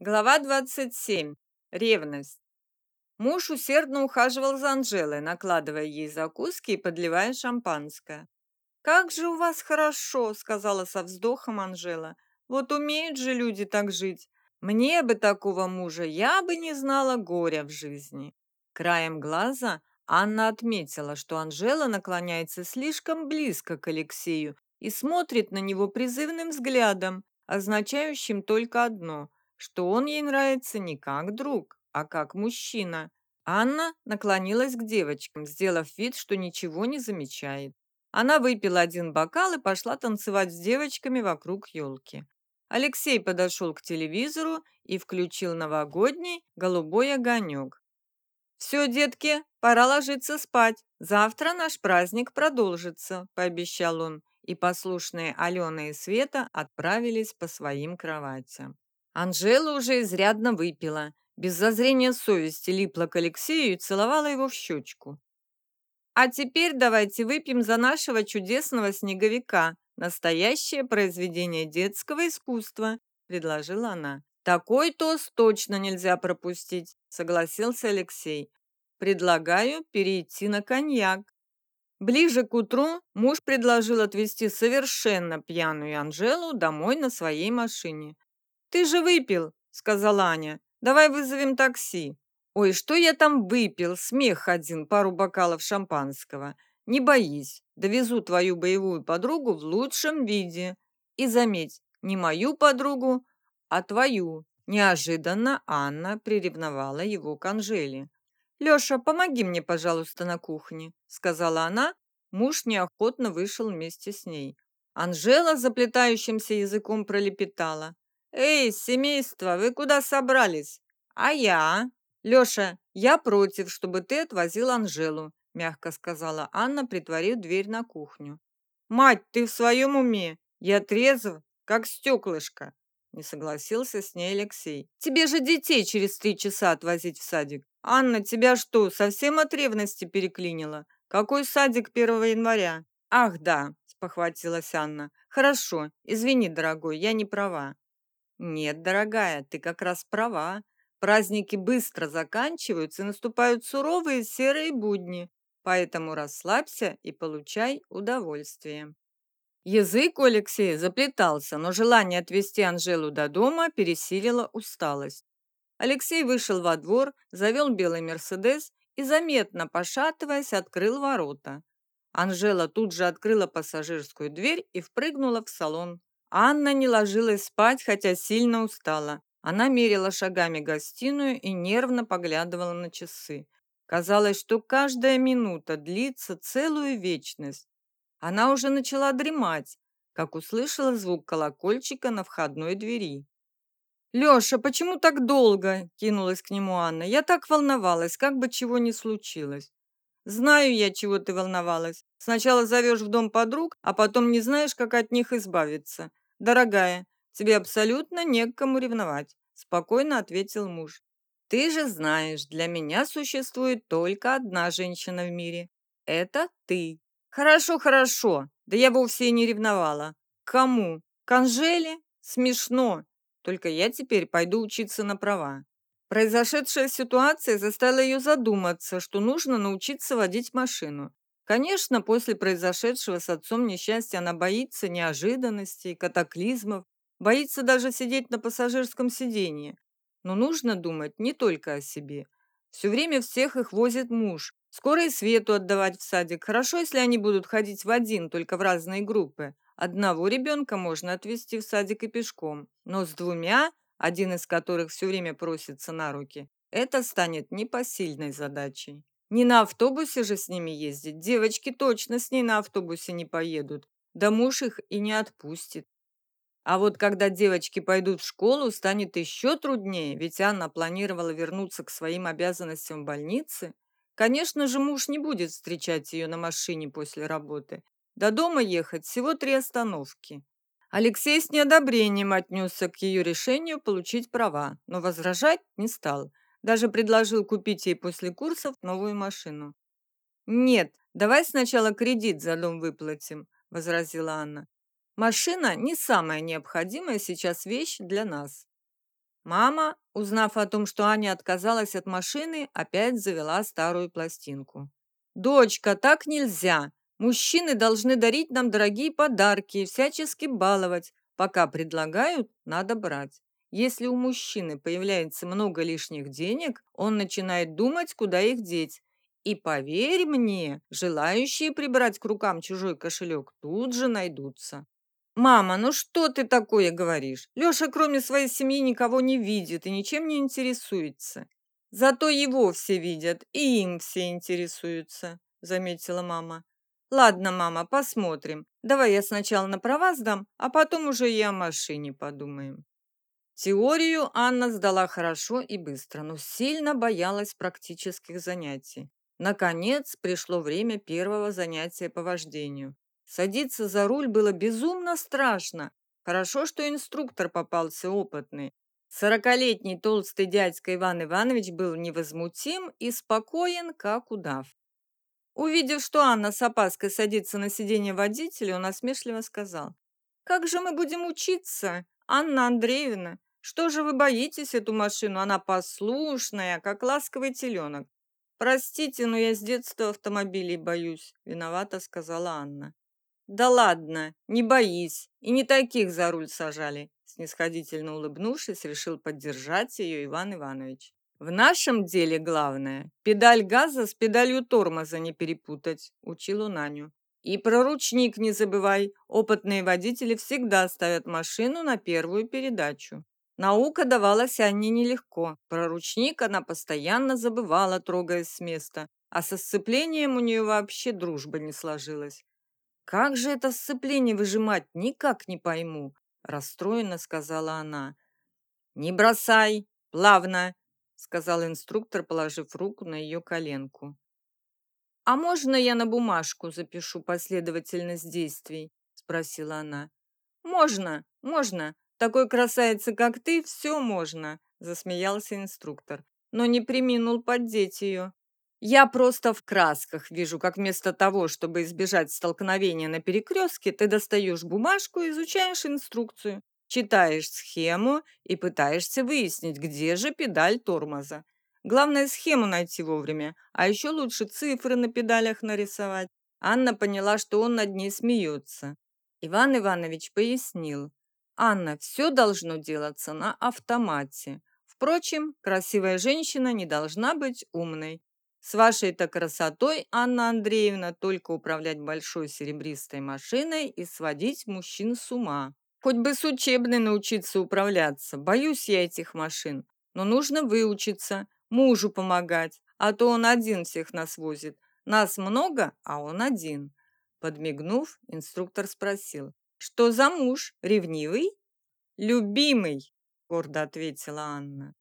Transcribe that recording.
Глава 27. Ревность. Муж усердно ухаживал за Анжелой, накладывая ей закуски и подливая шампанское. «Как же у вас хорошо!» — сказала со вздохом Анжела. «Вот умеют же люди так жить. Мне бы такого мужа, я бы не знала горя в жизни». Краем глаза Анна отметила, что Анжела наклоняется слишком близко к Алексею и смотрит на него призывным взглядом, означающим только одно — что он ей нравится не как друг, а как мужчина. Анна наклонилась к девочкам, сделав вид, что ничего не замечает. Она выпила один бокал и пошла танцевать с девочками вокруг елки. Алексей подошел к телевизору и включил новогодний голубой огонек. «Все, детки, пора ложиться спать. Завтра наш праздник продолжится», – пообещал он, и послушные Алена и Света отправились по своим кроватям. Анжела уже изрядно выпила, без зазрения совести липла к Алексею и целовала его в щечку. «А теперь давайте выпьем за нашего чудесного снеговика, настоящее произведение детского искусства», – предложила она. «Такой тост точно нельзя пропустить», – согласился Алексей. «Предлагаю перейти на коньяк». Ближе к утру муж предложил отвезти совершенно пьяную Анжелу домой на своей машине. «Ты же выпил», — сказала Аня. «Давай вызовем такси». «Ой, что я там выпил? Смех один, пару бокалов шампанского. Не боись, довезу твою боевую подругу в лучшем виде. И заметь, не мою подругу, а твою». Неожиданно Анна приревновала его к Анжеле. «Леша, помоги мне, пожалуйста, на кухне», — сказала она. Муж неохотно вышел вместе с ней. Анжела заплетающимся языком пролепетала. «Эй, семейство, вы куда собрались?» «А я?» «Леша, я против, чтобы ты отвозил Анжелу», мягко сказала Анна, притворив дверь на кухню. «Мать, ты в своем уме? Я трезв, как стеклышко», не согласился с ней Алексей. «Тебе же детей через три часа отвозить в садик. Анна, тебя что, совсем от ревности переклинило? Какой садик 1 января?» «Ах, да», спохватилась Анна. «Хорошо, извини, дорогой, я не права. Нет, дорогая, ты как раз права. Праздники быстро заканчиваются и наступают суровые серые будни, поэтому расслабься и получай удовольствие. Язык у Алексея заплетался, но желание отвезти Анжелу до дома пересилило усталость. Алексей вышел во двор, завел белый «Мерседес» и, заметно пошатываясь, открыл ворота. Анжела тут же открыла пассажирскую дверь и впрыгнула в салон. Анна не ложилась спать, хотя сильно устала. Она мерила шагами гостиную и нервно поглядывала на часы. Казалось, что каждая минута длится целую вечность. Она уже начала дремать, как услышала звук колокольчика на входной двери. «Леша, почему так долго?» – кинулась к нему Анна. «Я так волновалась, как бы чего ни случилось». «Знаю я, чего ты волновалась. Сначала зовешь в дом подруг, а потом не знаешь, как от них избавиться. Дорогая, тебе абсолютно не к кому ревновать», – спокойно ответил муж. «Ты же знаешь, для меня существует только одна женщина в мире. Это ты». «Хорошо, хорошо. Да я вовсе и не ревновала. К кому? К Анжеле? Смешно. Только я теперь пойду учиться на права. Произошедшая ситуация заставила ее задуматься, что нужно научиться водить машину. Конечно, после произошедшего с отцом несчастья она боится неожиданностей, катаклизмов, боится даже сидеть на пассажирском сиденье. Но нужно думать не только о себе. Все время всех их возит муж. Скоро и Свету отдавать в садик. Хорошо, если они будут ходить в один, только в разные группы. Одного ребенка можно отвезти в садик и пешком. Но с двумя один из которых все время просится на руки, это станет непосильной задачей. Не на автобусе же с ними ездить, девочки точно с ней на автобусе не поедут, да муж их и не отпустит. А вот когда девочки пойдут в школу, станет еще труднее, ведь Анна планировала вернуться к своим обязанностям в больнице. Конечно же, муж не будет встречать ее на машине после работы. До дома ехать всего три остановки. Алексей с неодобрением отнесся к ее решению получить права, но возражать не стал. Даже предложил купить ей после курсов новую машину. «Нет, давай сначала кредит за дом выплатим», – возразила Анна. «Машина не самая необходимая сейчас вещь для нас». Мама, узнав о том, что Аня отказалась от машины, опять завела старую пластинку. «Дочка, так нельзя! Мужчины должны дарить нам дорогие подарки и всячески баловать. Пока предлагают, надо брать. Если у мужчины появляется много лишних денег, он начинает думать, куда их деть. И поверь мне, желающие прибрать к рукам чужой кошелек тут же найдутся. «Мама, ну что ты такое говоришь? Леша, кроме своей семьи, никого не видит и ничем не интересуется. Зато его все видят, и им все интересуются», — заметила мама. «Ладно, мама, посмотрим. Давай я сначала на права сдам, а потом уже и о машине подумаем». Теорию Анна сдала хорошо и быстро, но сильно боялась практических занятий. Наконец пришло время первого занятия по вождению. Садиться за руль было безумно страшно. Хорошо, что инструктор попался опытный. Сорокалетний толстый дядька Иван Иванович был невозмутим и спокоен, как удав. Увидев, что Анна с опаской садится на сиденье водителя, он насмешливо сказал, «Как же мы будем учиться, Анна Андреевна? Что же вы боитесь эту машину? Она послушная, как ласковый теленок». «Простите, но я с детства автомобилей боюсь», — виновата сказала Анна. «Да ладно, не боись, и не таких за руль сажали», снисходительно улыбнувшись, решил поддержать ее Иван Иванович. «В нашем деле главное – педаль газа с педалью тормоза не перепутать», – учил он Аню. «И про ручник не забывай, опытные водители всегда ставят машину на первую передачу». Наука давалась Анне нелегко. Про ручник она постоянно забывала, трогаясь с места, а со сцеплением у нее вообще дружба не сложилась. «Как же это сцепление выжимать, никак не пойму», – расстроенно сказала она. «Не бросай, плавно», – сказал инструктор, положив руку на ее коленку. «А можно я на бумажку запишу последовательность действий?» – спросила она. «Можно, можно. Такой красавице, как ты, все можно», – засмеялся инструктор, но не приминул поддеть ее. Я просто в красках вижу, как вместо того, чтобы избежать столкновения на перекрестке, ты достаешь бумажку, изучаешь инструкцию, читаешь схему и пытаешься выяснить, где же педаль тормоза. Главное схему найти вовремя, а еще лучше цифры на педалях нарисовать. Анна поняла, что он над ней смеется. Иван Иванович пояснил. Анна, все должно делаться на автомате. Впрочем, красивая женщина не должна быть умной. С вашей-то красотой, Анна Андреевна, только управлять большой серебристой машиной и сводить мужчин с ума. Хоть бы с учебной научиться управляться. Боюсь я этих машин. Но нужно выучиться, мужу помогать, а то он один всех нас возит. Нас много, а он один. Подмигнув, инструктор спросил, что за муж, ревнивый? Любимый, гордо ответила Анна.